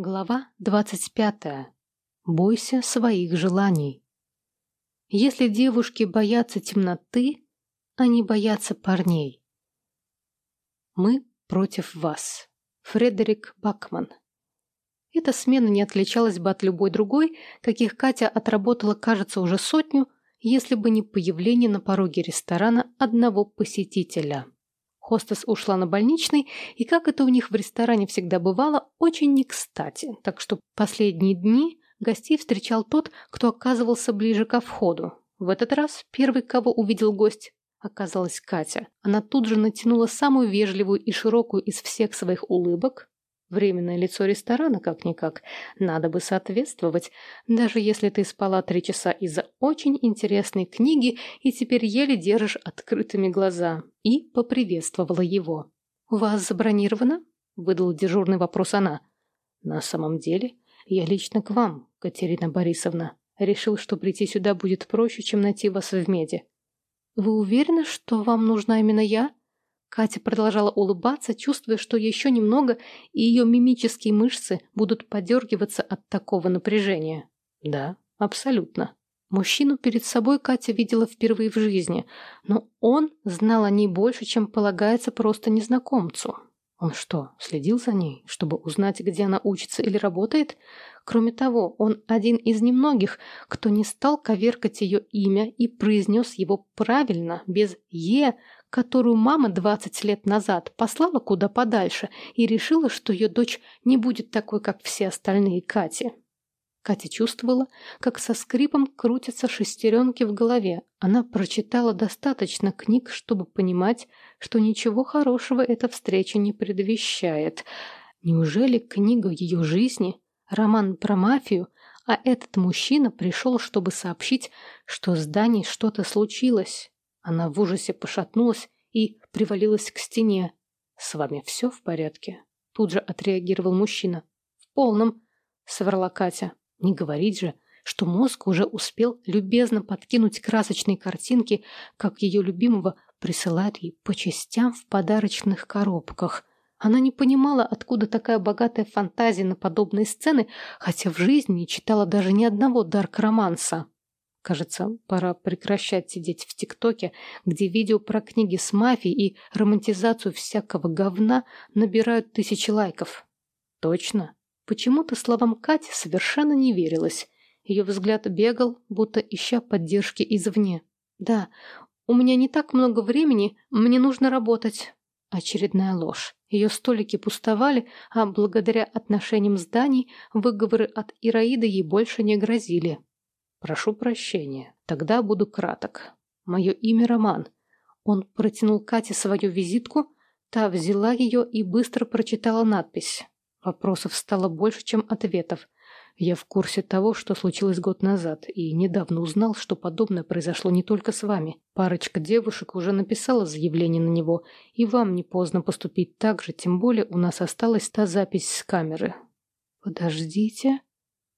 Глава двадцать пятая. Бойся своих желаний. Если девушки боятся темноты, они боятся парней. Мы против вас. Фредерик Бакман. Эта смена не отличалась бы от любой другой, каких Катя отработала, кажется, уже сотню, если бы не появление на пороге ресторана одного посетителя. Хостес ушла на больничный, и, как это у них в ресторане всегда бывало, очень не кстати, так что последние дни гостей встречал тот, кто оказывался ближе ко входу. В этот раз первый, кого увидел гость, оказалась Катя. Она тут же натянула самую вежливую и широкую из всех своих улыбок, Временное лицо ресторана, как-никак, надо бы соответствовать, даже если ты спала три часа из-за очень интересной книги и теперь еле держишь открытыми глаза. И поприветствовала его. «У вас забронировано?» – выдал дежурный вопрос она. «На самом деле, я лично к вам, Катерина Борисовна. Решил, что прийти сюда будет проще, чем найти вас в меде». «Вы уверены, что вам нужна именно я?» Катя продолжала улыбаться, чувствуя, что еще немного, и ее мимические мышцы будут подергиваться от такого напряжения. Да, абсолютно. Мужчину перед собой Катя видела впервые в жизни, но он знал о ней больше, чем полагается просто незнакомцу. Он что, следил за ней, чтобы узнать, где она учится или работает? Кроме того, он один из немногих, кто не стал коверкать ее имя и произнес его правильно, без «е», которую мама 20 лет назад послала куда подальше и решила, что ее дочь не будет такой, как все остальные Кати. Катя чувствовала, как со скрипом крутятся шестеренки в голове. Она прочитала достаточно книг, чтобы понимать, что ничего хорошего эта встреча не предвещает. Неужели книга ее жизни, роман про мафию, а этот мужчина пришел, чтобы сообщить, что с Даней что-то случилось? Она в ужасе пошатнулась и привалилась к стене. «С вами все в порядке?» Тут же отреагировал мужчина. «В полном», — соврала Катя. «Не говорить же, что мозг уже успел любезно подкинуть красочные картинки, как ее любимого присылают ей по частям в подарочных коробках». Она не понимала, откуда такая богатая фантазия на подобные сцены, хотя в жизни не читала даже ни одного дарк-романса. Кажется, пора прекращать сидеть в ТикТоке, где видео про книги с мафией и романтизацию всякого говна набирают тысячи лайков. Точно. Почему-то словам Кати совершенно не верилось. Ее взгляд бегал, будто ища поддержки извне. «Да, у меня не так много времени, мне нужно работать». Очередная ложь. Ее столики пустовали, а благодаря отношениям зданий выговоры от Ираиды ей больше не грозили. Прошу прощения. Тогда буду краток. Мое имя Роман. Он протянул Кате свою визитку, та взяла ее и быстро прочитала надпись. Вопросов стало больше, чем ответов. Я в курсе того, что случилось год назад, и недавно узнал, что подобное произошло не только с вами. Парочка девушек уже написала заявление на него, и вам не поздно поступить так же, тем более у нас осталась та запись с камеры. Подождите.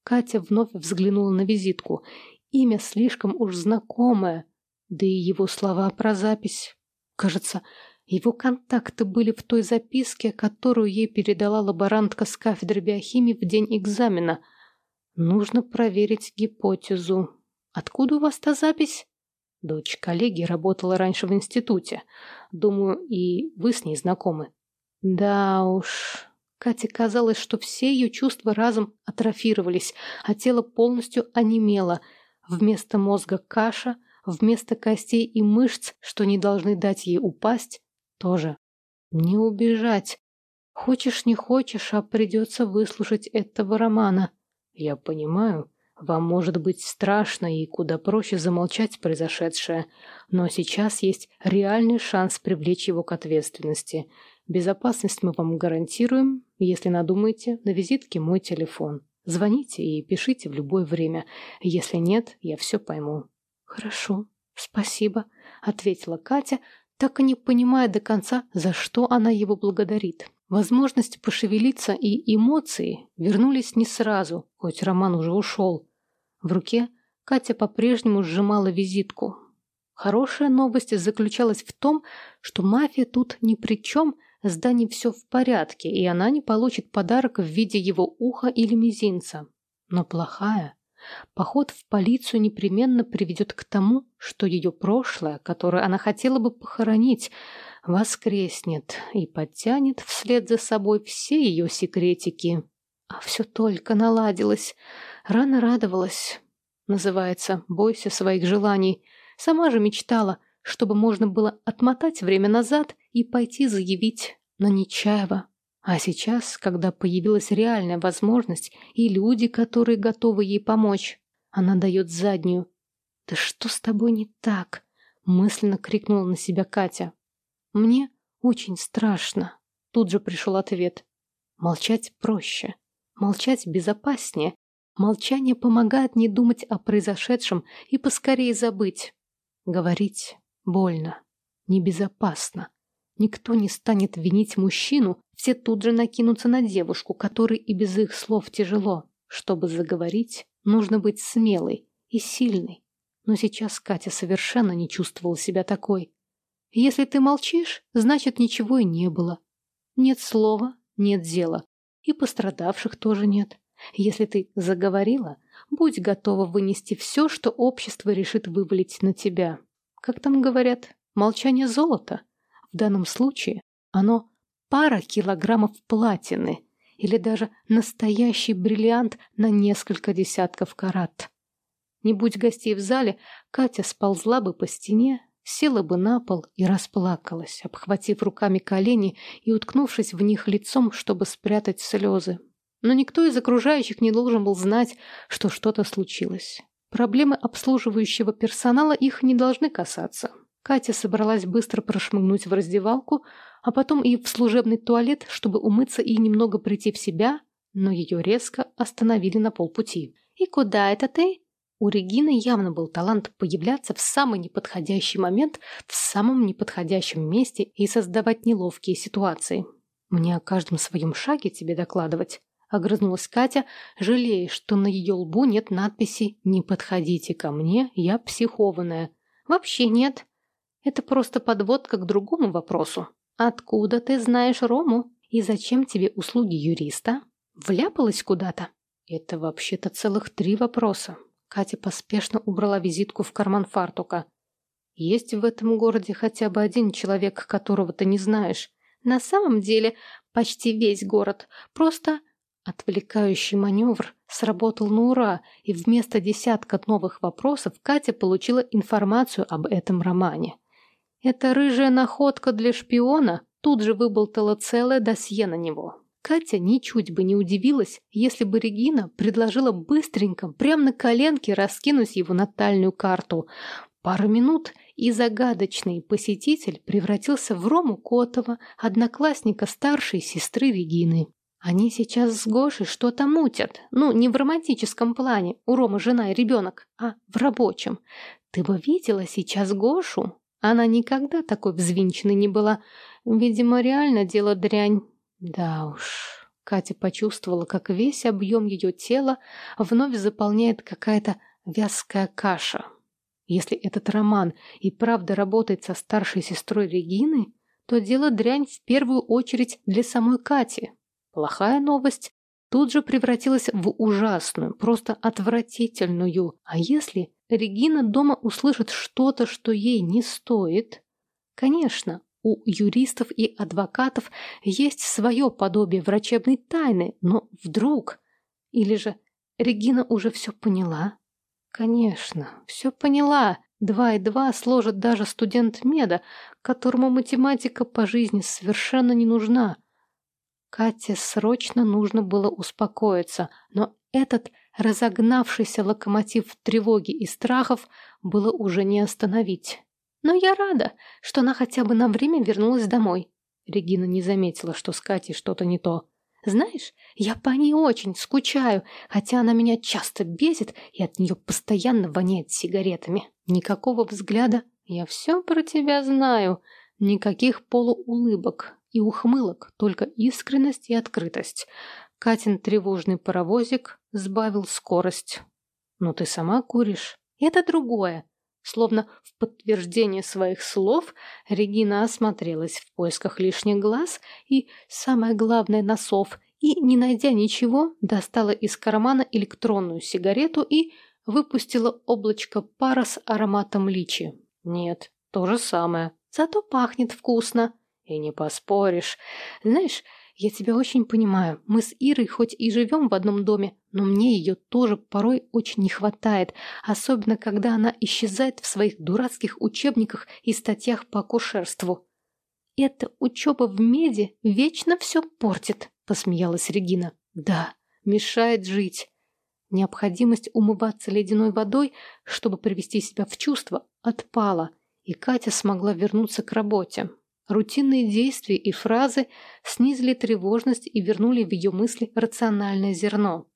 Катя вновь взглянула на визитку. Имя слишком уж знакомое. Да и его слова про запись. Кажется, его контакты были в той записке, которую ей передала лаборантка с кафедры биохимии в день экзамена. Нужно проверить гипотезу. Откуда у вас та запись? Дочь коллеги работала раньше в институте. Думаю, и вы с ней знакомы. Да уж, Кате казалось, что все ее чувства разом атрофировались, а тело полностью онемело. Вместо мозга каша, вместо костей и мышц, что не должны дать ей упасть, тоже. Не убежать. Хочешь, не хочешь, а придется выслушать этого романа. Я понимаю, вам может быть страшно и куда проще замолчать произошедшее, но сейчас есть реальный шанс привлечь его к ответственности. Безопасность мы вам гарантируем. Если надумаете, на визитке мой телефон. Звоните и пишите в любое время. Если нет, я все пойму. Хорошо, спасибо, ответила Катя, так и не понимая до конца, за что она его благодарит. Возможность пошевелиться и эмоции вернулись не сразу, хоть Роман уже ушел. В руке Катя по-прежнему сжимала визитку. Хорошая новость заключалась в том, что мафия тут ни при чем – с Дани все в порядке, и она не получит подарок в виде его уха или мизинца. Но плохая. Поход в полицию непременно приведет к тому, что ее прошлое, которое она хотела бы похоронить, воскреснет и подтянет вслед за собой все ее секретики. А все только наладилось. Рано радовалась. Называется «Бойся своих желаний». Сама же мечтала, чтобы можно было отмотать время назад и пойти заявить на Нечаева. А сейчас, когда появилась реальная возможность и люди, которые готовы ей помочь, она дает заднюю. «Да что с тобой не так?» — мысленно крикнула на себя Катя. «Мне очень страшно». Тут же пришел ответ. Молчать проще. Молчать безопаснее. Молчание помогает не думать о произошедшем и поскорее забыть. Говорить больно, небезопасно. Никто не станет винить мужчину, все тут же накинутся на девушку, которой и без их слов тяжело. Чтобы заговорить, нужно быть смелой и сильной. Но сейчас Катя совершенно не чувствовала себя такой. Если ты молчишь, значит ничего и не было. Нет слова, нет дела. И пострадавших тоже нет. Если ты заговорила, будь готова вынести все, что общество решит вывалить на тебя. Как там говорят, молчание золота. В данном случае оно пара килограммов платины или даже настоящий бриллиант на несколько десятков карат. Не будь гостей в зале, Катя сползла бы по стене, села бы на пол и расплакалась, обхватив руками колени и уткнувшись в них лицом, чтобы спрятать слезы. Но никто из окружающих не должен был знать, что что-то случилось. Проблемы обслуживающего персонала их не должны касаться. Катя собралась быстро прошмыгнуть в раздевалку, а потом и в служебный туалет, чтобы умыться и немного прийти в себя, но ее резко остановили на полпути. «И куда это ты?» У Регины явно был талант появляться в самый неподходящий момент, в самом неподходящем месте и создавать неловкие ситуации. «Мне о каждом своем шаге тебе докладывать», — огрызнулась Катя, жалея, что на ее лбу нет надписи «Не подходите ко мне, я психованная». «Вообще нет. Это просто подводка к другому вопросу. Откуда ты знаешь Рому? И зачем тебе услуги юриста? Вляпалась куда-то?» «Это вообще-то целых три вопроса», Катя поспешно убрала визитку в карман фартука. «Есть в этом городе хотя бы один человек, которого ты не знаешь. На самом деле почти весь город. Просто отвлекающий маневр сработал на ура, и вместо десятка новых вопросов Катя получила информацию об этом романе. Эта рыжая находка для шпиона тут же выболтала целое досье на него. Катя ничуть бы не удивилась, если бы Регина предложила быстренько, прямо на коленке, раскинуть его натальную карту. Пару минут, и загадочный посетитель превратился в Рому Котова, одноклассника старшей сестры Регины. Они сейчас с Гошей что-то мутят. Ну, не в романтическом плане, у Ромы жена и ребенок, а в рабочем. Ты бы видела сейчас Гошу? Она никогда такой взвинченной не была. Видимо, реально дело дрянь. Да уж, Катя почувствовала, как весь объем ее тела вновь заполняет какая-то вязкая каша. Если этот роман и правда работает со старшей сестрой Регины, то дело дрянь в первую очередь для самой Кати. Плохая новость тут же превратилась в ужасную, просто отвратительную. А если Регина дома услышит что-то, что ей не стоит? Конечно, у юристов и адвокатов есть свое подобие врачебной тайны, но вдруг... Или же Регина уже все поняла? Конечно, все поняла. Два и два сложит даже студент меда, которому математика по жизни совершенно не нужна. Кате срочно нужно было успокоиться, но этот разогнавшийся локомотив тревоги и страхов было уже не остановить. Но я рада, что она хотя бы на время вернулась домой. Регина не заметила, что с Катей что-то не то. Знаешь, я по ней очень скучаю, хотя она меня часто бесит, и от нее постоянно воняет сигаретами. Никакого взгляда. Я все про тебя знаю. Никаких полуулыбок и ухмылок, только искренность и открытость. Катин тревожный паровозик сбавил скорость. Но ты сама куришь. Это другое. Словно в подтверждение своих слов, Регина осмотрелась в поисках лишних глаз и, самое главное, носов, и, не найдя ничего, достала из кармана электронную сигарету и выпустила облачко пара с ароматом личи. Нет, то же самое, зато пахнет вкусно. И не поспоришь. Знаешь, я тебя очень понимаю. Мы с Ирой хоть и живем в одном доме, но мне ее тоже порой очень не хватает, особенно когда она исчезает в своих дурацких учебниках и статьях по акушерству. «Эта учеба в меди вечно все портит», — посмеялась Регина. «Да, мешает жить». Необходимость умываться ледяной водой, чтобы привести себя в чувство, отпала, и Катя смогла вернуться к работе. Рутинные действия и фразы снизили тревожность и вернули в ее мысли рациональное зерно.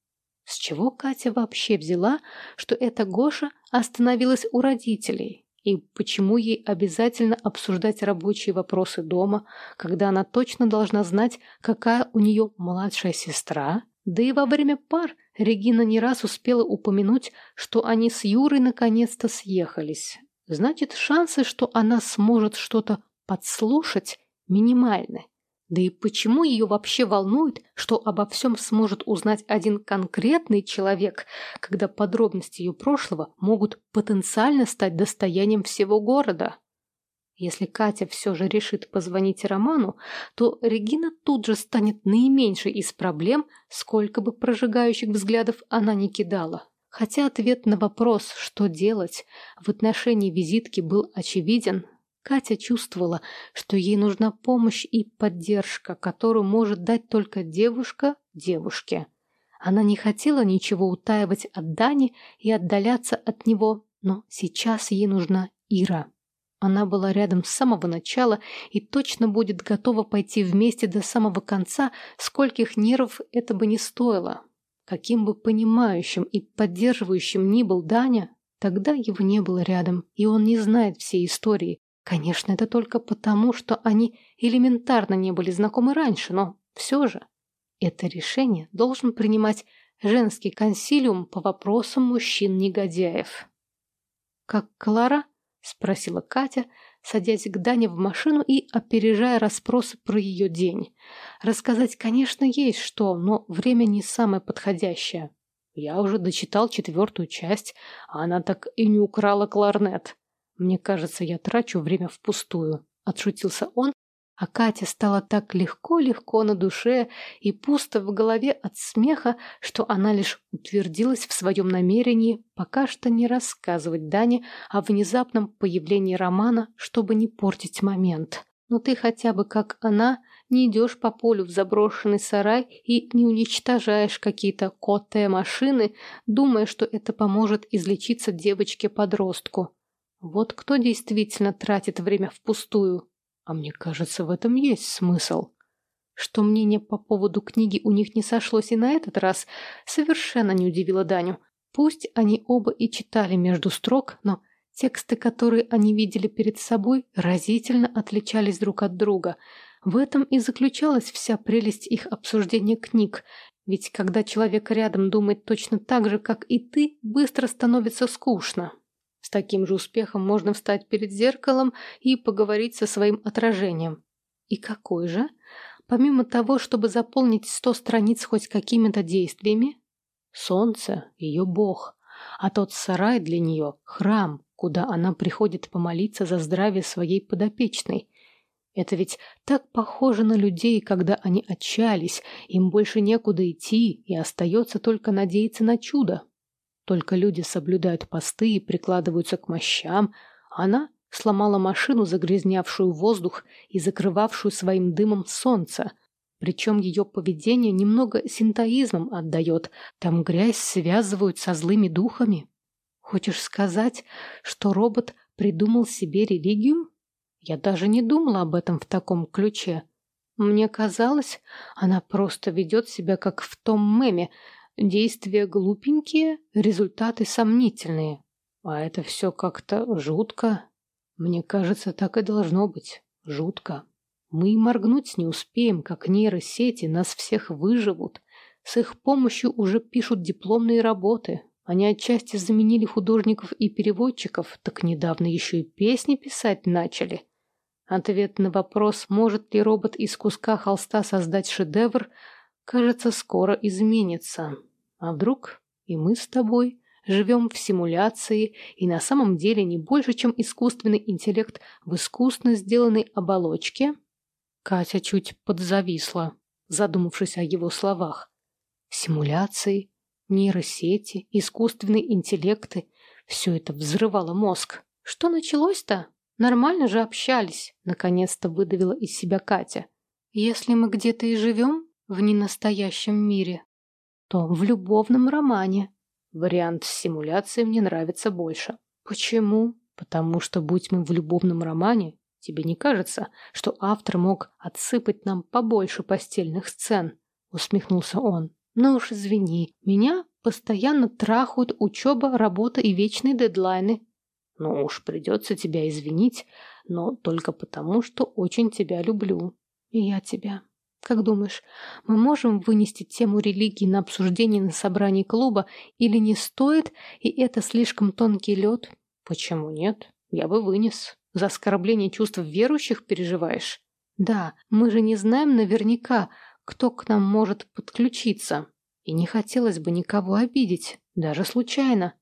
С чего Катя вообще взяла, что эта Гоша остановилась у родителей? И почему ей обязательно обсуждать рабочие вопросы дома, когда она точно должна знать, какая у нее младшая сестра? Да и во время пар Регина не раз успела упомянуть, что они с Юрой наконец-то съехались. Значит, шансы, что она сможет что-то подслушать, минимальны. Да и почему ее вообще волнует, что обо всем сможет узнать один конкретный человек, когда подробности ее прошлого могут потенциально стать достоянием всего города? Если Катя все же решит позвонить Роману, то Регина тут же станет наименьшей из проблем, сколько бы прожигающих взглядов она не кидала. Хотя ответ на вопрос, что делать, в отношении визитки был очевиден, Катя чувствовала, что ей нужна помощь и поддержка, которую может дать только девушка девушке. Она не хотела ничего утаивать от Дани и отдаляться от него, но сейчас ей нужна Ира. Она была рядом с самого начала и точно будет готова пойти вместе до самого конца, скольких нервов это бы не стоило. Каким бы понимающим и поддерживающим ни был Даня, тогда его не было рядом, и он не знает всей истории, Конечно, это только потому, что они элементарно не были знакомы раньше, но все же это решение должен принимать женский консилиум по вопросам мужчин-негодяев. «Как Клара?» — спросила Катя, садясь к Дане в машину и опережая расспросы про ее день. Рассказать, конечно, есть что, но время не самое подходящее. Я уже дочитал четвертую часть, а она так и не украла кларнет. Мне кажется, я трачу время впустую. Отшутился он, а Катя стала так легко-легко на душе и пусто в голове от смеха, что она лишь утвердилась в своем намерении пока что не рассказывать Дане о внезапном появлении Романа, чтобы не портить момент. Но ты хотя бы, как она, не идешь по полю в заброшенный сарай и не уничтожаешь какие-то котые машины, думая, что это поможет излечиться девочке-подростку. Вот кто действительно тратит время впустую. А мне кажется, в этом есть смысл. Что мнение по поводу книги у них не сошлось и на этот раз, совершенно не удивило Даню. Пусть они оба и читали между строк, но тексты, которые они видели перед собой, разительно отличались друг от друга. В этом и заключалась вся прелесть их обсуждения книг, ведь когда человек рядом думает точно так же, как и ты, быстро становится скучно. С таким же успехом можно встать перед зеркалом и поговорить со своим отражением. И какой же? Помимо того, чтобы заполнить сто страниц хоть какими-то действиями, солнце — ее бог, а тот сарай для нее — храм, куда она приходит помолиться за здравие своей подопечной. Это ведь так похоже на людей, когда они отчаялись, им больше некуда идти, и остается только надеяться на чудо. Только люди соблюдают посты и прикладываются к мощам. Она сломала машину, загрязнявшую воздух и закрывавшую своим дымом солнце. Причем ее поведение немного синтоизмом отдает. Там грязь связывают со злыми духами. Хочешь сказать, что робот придумал себе религию? Я даже не думала об этом в таком ключе. Мне казалось, она просто ведет себя как в том меме, Действия глупенькие, результаты сомнительные. А это все как-то жутко. Мне кажется, так и должно быть. Жутко. Мы и моргнуть не успеем, как нейросети нас всех выживут. С их помощью уже пишут дипломные работы. Они отчасти заменили художников и переводчиков, так недавно еще и песни писать начали. Ответ на вопрос, может ли робот из куска холста создать шедевр, кажется, скоро изменится. А вдруг и мы с тобой живем в симуляции и на самом деле не больше, чем искусственный интеллект в искусно сделанной оболочке? Катя чуть подзависла, задумавшись о его словах. Симуляции, нейросети, искусственные интеллекты — все это взрывало мозг. Что началось-то? Нормально же общались, наконец-то выдавила из себя Катя. Если мы где-то и живем в ненастоящем мире, то в любовном романе. Вариант с симуляцией мне нравится больше. Почему? Потому что, будь мы в любовном романе, тебе не кажется, что автор мог отсыпать нам побольше постельных сцен? Усмехнулся он. Ну уж извини, меня постоянно трахают учеба, работа и вечные дедлайны. Ну уж придется тебя извинить, но только потому, что очень тебя люблю. И я тебя. Как думаешь, мы можем вынести тему религии на обсуждение на собрании клуба или не стоит, и это слишком тонкий лед? Почему нет? Я бы вынес. За оскорбление чувств верующих переживаешь? Да, мы же не знаем наверняка, кто к нам может подключиться. И не хотелось бы никого обидеть, даже случайно.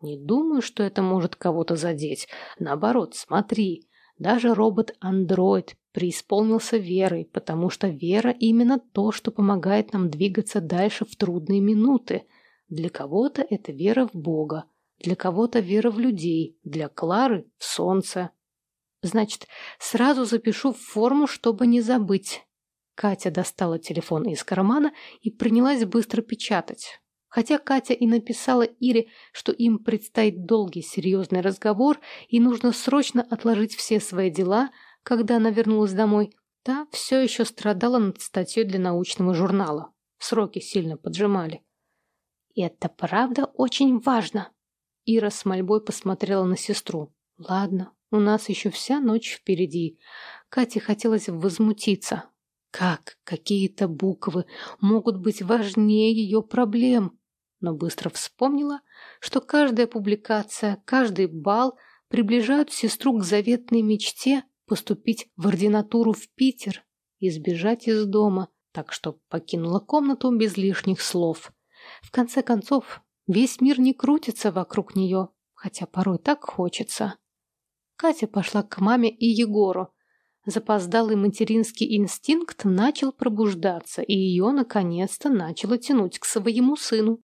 Не думаю, что это может кого-то задеть. Наоборот, смотри, даже робот-андроид преисполнился верой, потому что вера именно то, что помогает нам двигаться дальше в трудные минуты. Для кого-то это вера в Бога, для кого-то вера в людей, для Клары — в солнце. Значит, сразу запишу в форму, чтобы не забыть. Катя достала телефон из кармана и принялась быстро печатать. Хотя Катя и написала Ире, что им предстоит долгий серьезный разговор и нужно срочно отложить все свои дела, когда она вернулась домой, та все еще страдала над статьей для научного журнала. Сроки сильно поджимали. «Это правда очень важно». Ира с мольбой посмотрела на сестру. «Ладно, у нас еще вся ночь впереди». Кате хотелось возмутиться. Как какие-то буквы могут быть важнее ее проблем? но быстро вспомнила, что каждая публикация, каждый бал приближают сестру к заветной мечте поступить в ординатуру в Питер и сбежать из дома, так что покинула комнату без лишних слов. В конце концов, весь мир не крутится вокруг нее, хотя порой так хочется. Катя пошла к маме и Егору. Запоздалый материнский инстинкт начал пробуждаться, и ее наконец-то начало тянуть к своему сыну.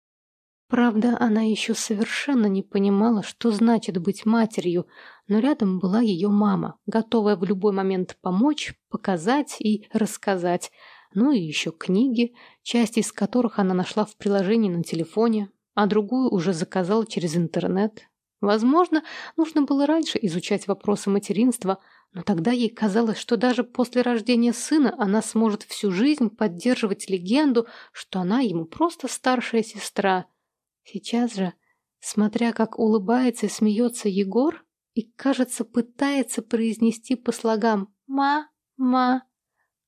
Правда, она еще совершенно не понимала, что значит быть матерью, но рядом была ее мама, готовая в любой момент помочь, показать и рассказать. Ну и еще книги, часть из которых она нашла в приложении на телефоне, а другую уже заказала через интернет. Возможно, нужно было раньше изучать вопросы материнства, но тогда ей казалось, что даже после рождения сына она сможет всю жизнь поддерживать легенду, что она ему просто старшая сестра – Сейчас же, смотря как улыбается и смеется Егор, и, кажется, пытается произнести по слогам «ма-ма»,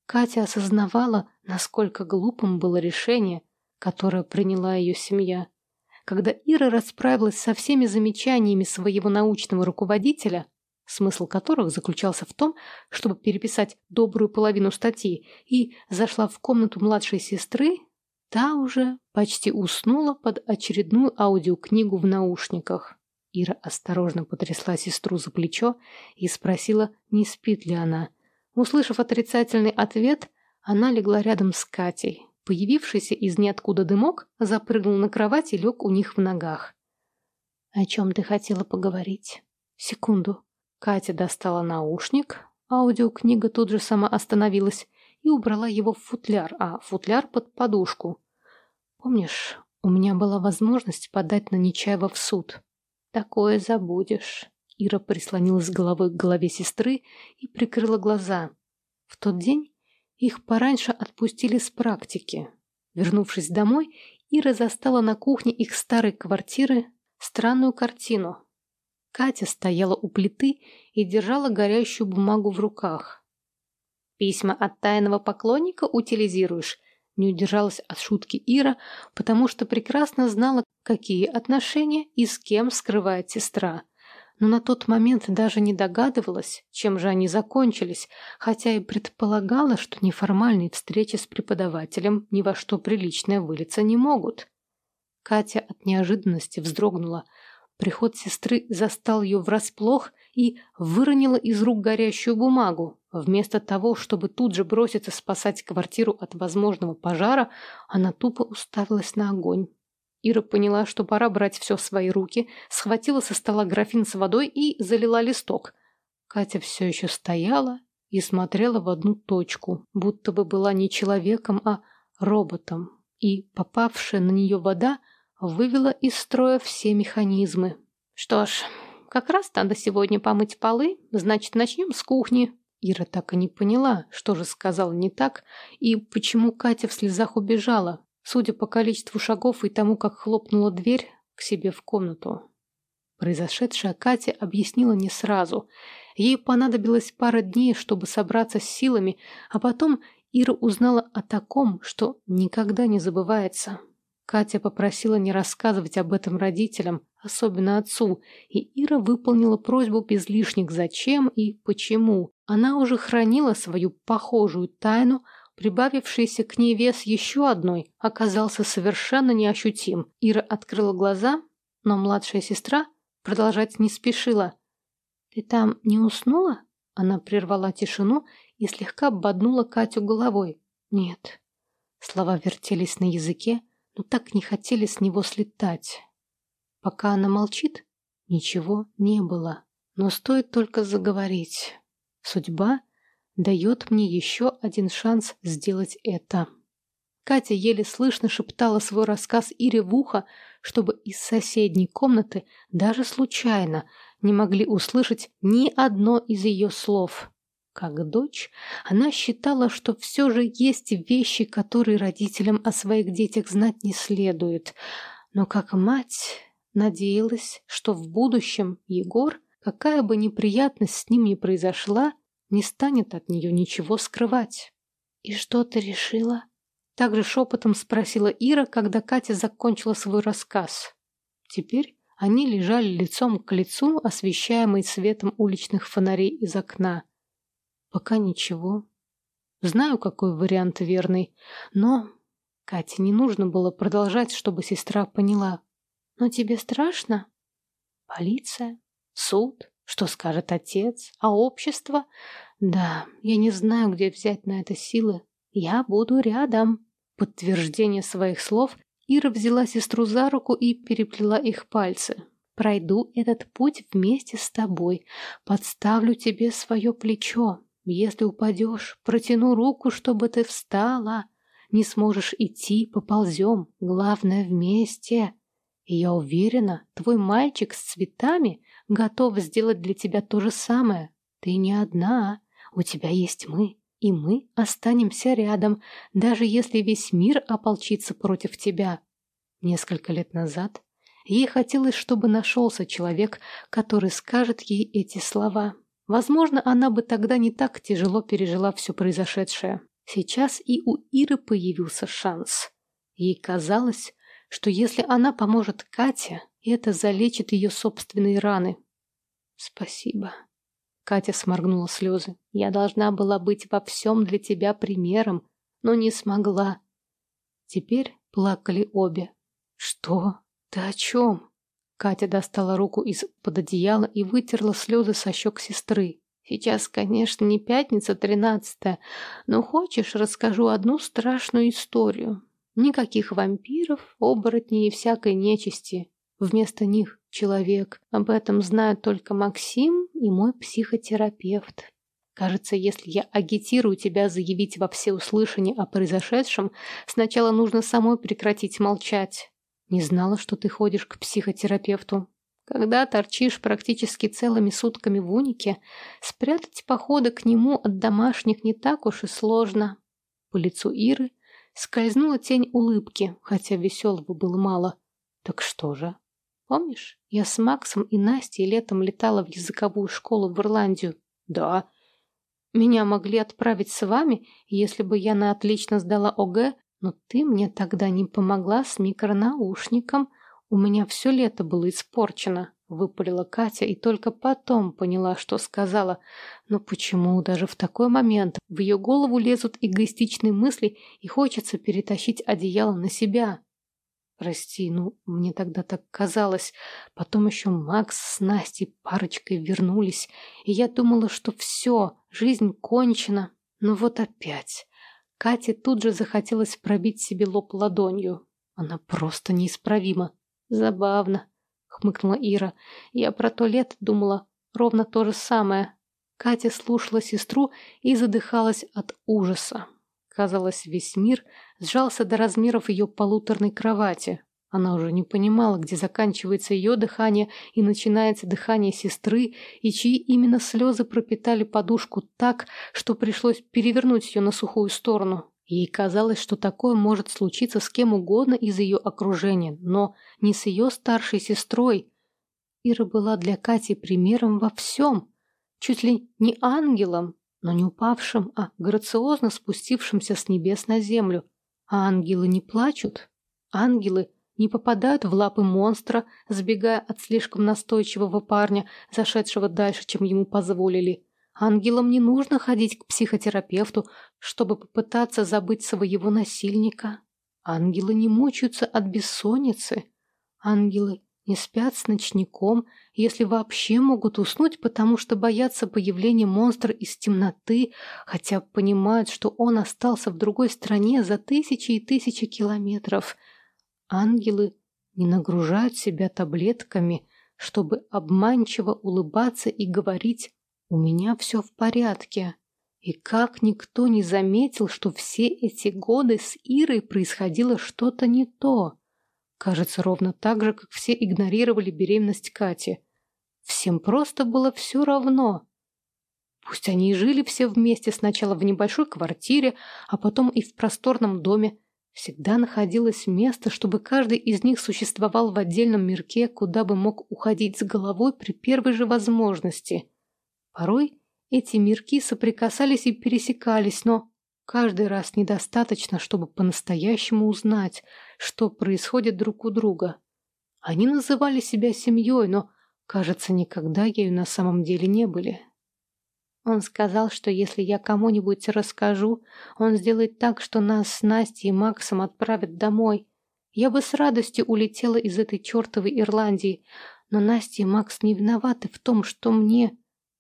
Катя осознавала, насколько глупым было решение, которое приняла ее семья. Когда Ира расправилась со всеми замечаниями своего научного руководителя, смысл которых заключался в том, чтобы переписать добрую половину статьи, и зашла в комнату младшей сестры, Та уже почти уснула под очередную аудиокнигу в наушниках. Ира осторожно потрясла сестру за плечо и спросила, не спит ли она. Услышав отрицательный ответ, она легла рядом с Катей. Появившийся из ниоткуда дымок запрыгнул на кровать и лег у них в ногах. «О чем ты хотела поговорить?» «Секунду». Катя достала наушник. Аудиокнига тут же сама остановилась и убрала его в футляр, а футляр под подушку. Помнишь, у меня была возможность подать на Нечаева в суд. Такое забудешь. Ира прислонилась головой к голове сестры и прикрыла глаза. В тот день их пораньше отпустили с практики. Вернувшись домой, Ира застала на кухне их старой квартиры странную картину. Катя стояла у плиты и держала горящую бумагу в руках. «Письма от тайного поклонника утилизируешь?» Не удержалась от шутки Ира, потому что прекрасно знала, какие отношения и с кем скрывает сестра. Но на тот момент даже не догадывалась, чем же они закончились, хотя и предполагала, что неформальные встречи с преподавателем ни во что приличное вылиться не могут. Катя от неожиданности вздрогнула. Приход сестры застал ее врасплох и выронила из рук горящую бумагу. Вместо того, чтобы тут же броситься спасать квартиру от возможного пожара, она тупо уставилась на огонь. Ира поняла, что пора брать все в свои руки, схватила со стола графин с водой и залила листок. Катя все еще стояла и смотрела в одну точку, будто бы была не человеком, а роботом. И попавшая на нее вода – вывела из строя все механизмы. Что ж, как раз надо сегодня помыть полы, значит, начнем с кухни. Ира так и не поняла, что же сказал не так и почему Катя в слезах убежала, судя по количеству шагов и тому, как хлопнула дверь к себе в комнату. Произошедшее Катя объяснила не сразу. Ей понадобилось пара дней, чтобы собраться с силами, а потом Ира узнала о таком, что никогда не забывается. Катя попросила не рассказывать об этом родителям, особенно отцу, и Ира выполнила просьбу без лишних «зачем» и «почему». Она уже хранила свою похожую тайну, прибавившийся к ней вес еще одной оказался совершенно неощутим. Ира открыла глаза, но младшая сестра продолжать не спешила. «Ты там не уснула?» Она прервала тишину и слегка боднула Катю головой. «Нет». Слова вертелись на языке, но так не хотели с него слетать. Пока она молчит, ничего не было. Но стоит только заговорить. Судьба дает мне еще один шанс сделать это. Катя еле слышно шептала свой рассказ Ире в ухо, чтобы из соседней комнаты даже случайно не могли услышать ни одно из ее слов. Как дочь, она считала, что все же есть вещи, которые родителям о своих детях знать не следует. Но как мать надеялась, что в будущем Егор, какая бы неприятность с ним ни произошла, не станет от нее ничего скрывать. «И что ты решила?» Также шепотом спросила Ира, когда Катя закончила свой рассказ. Теперь они лежали лицом к лицу, освещаемые светом уличных фонарей из окна. Пока ничего. Знаю, какой вариант верный, но... Кате не нужно было продолжать, чтобы сестра поняла. Но тебе страшно? Полиция? Суд? Что скажет отец? А общество? Да, я не знаю, где взять на это силы. Я буду рядом. Подтверждение своих слов Ира взяла сестру за руку и переплела их пальцы. Пройду этот путь вместе с тобой. Подставлю тебе свое плечо. Если упадешь, протяну руку, чтобы ты встала. Не сможешь идти, поползем. Главное, вместе. И я уверена, твой мальчик с цветами готов сделать для тебя то же самое. Ты не одна. У тебя есть мы. И мы останемся рядом, даже если весь мир ополчится против тебя. Несколько лет назад ей хотелось, чтобы нашелся человек, который скажет ей эти слова. Возможно, она бы тогда не так тяжело пережила все произошедшее. Сейчас и у Иры появился шанс. Ей казалось, что если она поможет Кате, это залечит ее собственные раны. «Спасибо». Катя сморгнула слезы. «Я должна была быть во всем для тебя примером, но не смогла». Теперь плакали обе. «Что? Ты о чем?» Катя достала руку из-под одеяла и вытерла слезы со щек сестры. «Сейчас, конечно, не пятница тринадцатая, но хочешь, расскажу одну страшную историю. Никаких вампиров, оборотней и всякой нечисти. Вместо них человек. Об этом знают только Максим и мой психотерапевт. Кажется, если я агитирую тебя заявить во всеуслышание о произошедшем, сначала нужно самой прекратить молчать. Не знала, что ты ходишь к психотерапевту. Когда торчишь практически целыми сутками в унике, спрятать походы к нему от домашних не так уж и сложно. По лицу Иры скользнула тень улыбки, хотя веселого было мало. Так что же? Помнишь, я с Максом и Настей летом летала в языковую школу в Ирландию? Да. Меня могли отправить с вами, если бы я на отлично сдала ОГЭ, Но ты мне тогда не помогла с микронаушником. У меня все лето было испорчено. Выпалила Катя и только потом поняла, что сказала. Но почему даже в такой момент в ее голову лезут эгоистичные мысли и хочется перетащить одеяло на себя? Прости, ну, мне тогда так казалось. Потом еще Макс с Настей парочкой вернулись, и я думала, что все, жизнь кончена. Но вот опять. Кате тут же захотелось пробить себе лоб ладонью. Она просто неисправима. Забавно хмыкнула Ира. Я про туалет думала ровно то же самое. Катя слушала сестру и задыхалась от ужаса. Казалось, весь мир сжался до размеров ее полуторной кровати. Она уже не понимала, где заканчивается ее дыхание и начинается дыхание сестры, и чьи именно слезы пропитали подушку так, что пришлось перевернуть ее на сухую сторону. Ей казалось, что такое может случиться с кем угодно из ее окружения, но не с ее старшей сестрой. Ира была для Кати примером во всем. Чуть ли не ангелом, но не упавшим, а грациозно спустившимся с небес на землю. А ангелы не плачут. Ангелы не попадают в лапы монстра, сбегая от слишком настойчивого парня, зашедшего дальше, чем ему позволили. Ангелам не нужно ходить к психотерапевту, чтобы попытаться забыть своего насильника. Ангелы не мучаются от бессонницы. Ангелы не спят с ночником, если вообще могут уснуть, потому что боятся появления монстра из темноты, хотя понимают, что он остался в другой стране за тысячи и тысячи километров. Ангелы не нагружают себя таблетками, чтобы обманчиво улыбаться и говорить у меня все в порядке. И как никто не заметил, что все эти годы с Ирой происходило что-то не то. Кажется, ровно так же, как все игнорировали беременность Кати. Всем просто было все равно. Пусть они и жили все вместе сначала в небольшой квартире, а потом и в просторном доме, всегда находилось место, чтобы каждый из них существовал в отдельном мирке, куда бы мог уходить с головой при первой же возможности. Порой эти мирки соприкасались и пересекались, но каждый раз недостаточно, чтобы по-настоящему узнать, что происходит друг у друга. Они называли себя семьей, но, кажется, никогда ею на самом деле не были. Он сказал, что если я кому-нибудь расскажу, он сделает так, что нас с Настей и Максом отправят домой. Я бы с радостью улетела из этой чертовой Ирландии, но Настя и Макс не виноваты в том, что мне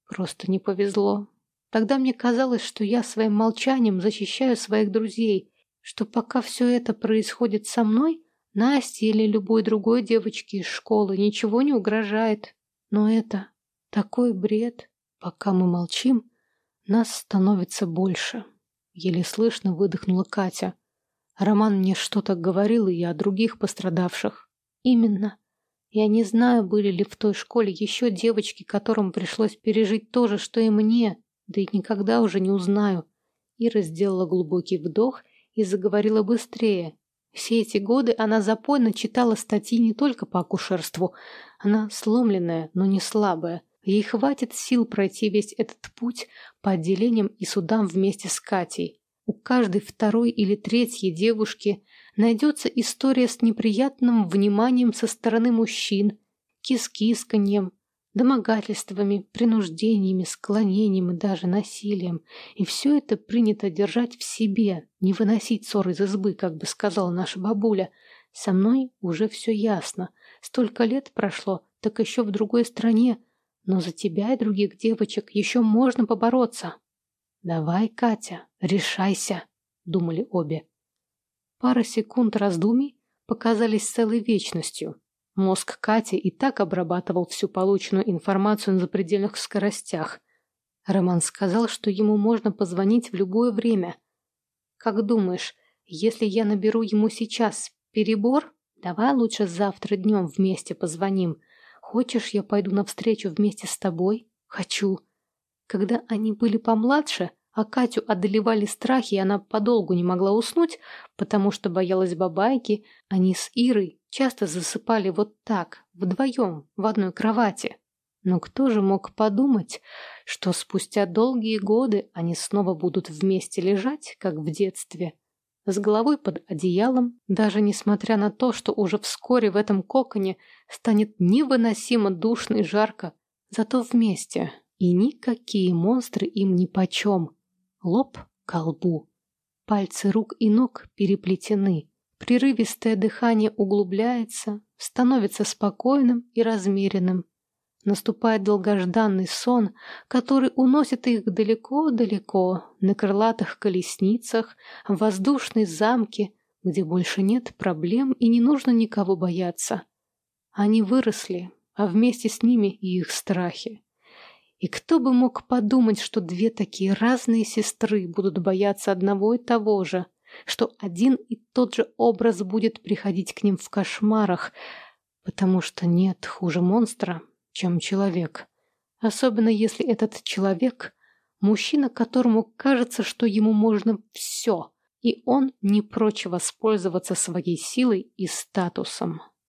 Просто не повезло. Тогда мне казалось, что я своим молчанием защищаю своих друзей, что пока все это происходит со мной, Насте или любой другой девочке из школы ничего не угрожает. Но это такой бред. Пока мы молчим, нас становится больше. Еле слышно выдохнула Катя. Роман мне что-то говорил и о других пострадавших. Именно. Я не знаю, были ли в той школе еще девочки, которым пришлось пережить то же, что и мне, да и никогда уже не узнаю. Ира сделала глубокий вдох и заговорила быстрее. Все эти годы она запойно читала статьи не только по акушерству. Она сломленная, но не слабая. Ей хватит сил пройти весь этот путь по отделениям и судам вместе с Катей. У каждой второй или третьей девушки найдется история с неприятным вниманием со стороны мужчин, кискисканьем, домогательствами, принуждениями, склонением и даже насилием. И все это принято держать в себе, не выносить ссор из избы, как бы сказала наша бабуля. Со мной уже все ясно. Столько лет прошло, так еще в другой стране. Но за тебя и других девочек еще можно побороться. «Давай, Катя, решайся», — думали обе. Пара секунд раздумий показались целой вечностью. Мозг Кати и так обрабатывал всю полученную информацию на запредельных скоростях. Роман сказал, что ему можно позвонить в любое время. «Как думаешь, если я наберу ему сейчас, перебор? Давай лучше завтра днем вместе позвоним. Хочешь, я пойду навстречу вместе с тобой? Хочу». Когда они были помладше, а Катю одолевали страхи, и она подолгу не могла уснуть, потому что боялась бабайки. Они с Ирой часто засыпали вот так, вдвоем, в одной кровати. Но кто же мог подумать, что спустя долгие годы они снова будут вместе лежать, как в детстве? С головой под одеялом, даже несмотря на то, что уже вскоре в этом коконе станет невыносимо душно и жарко, зато вместе, и никакие монстры им нипочем. Лоб к лбу, пальцы рук и ног переплетены, прерывистое дыхание углубляется, становится спокойным и размеренным, Наступает долгожданный сон, который уносит их далеко-далеко, на крылатых колесницах, в воздушной замке, где больше нет проблем и не нужно никого бояться. Они выросли, а вместе с ними и их страхи. И кто бы мог подумать, что две такие разные сестры будут бояться одного и того же, что один и тот же образ будет приходить к ним в кошмарах, потому что нет хуже монстра, чем человек. Особенно если этот человек – мужчина, которому кажется, что ему можно все, и он не прочь воспользоваться своей силой и статусом.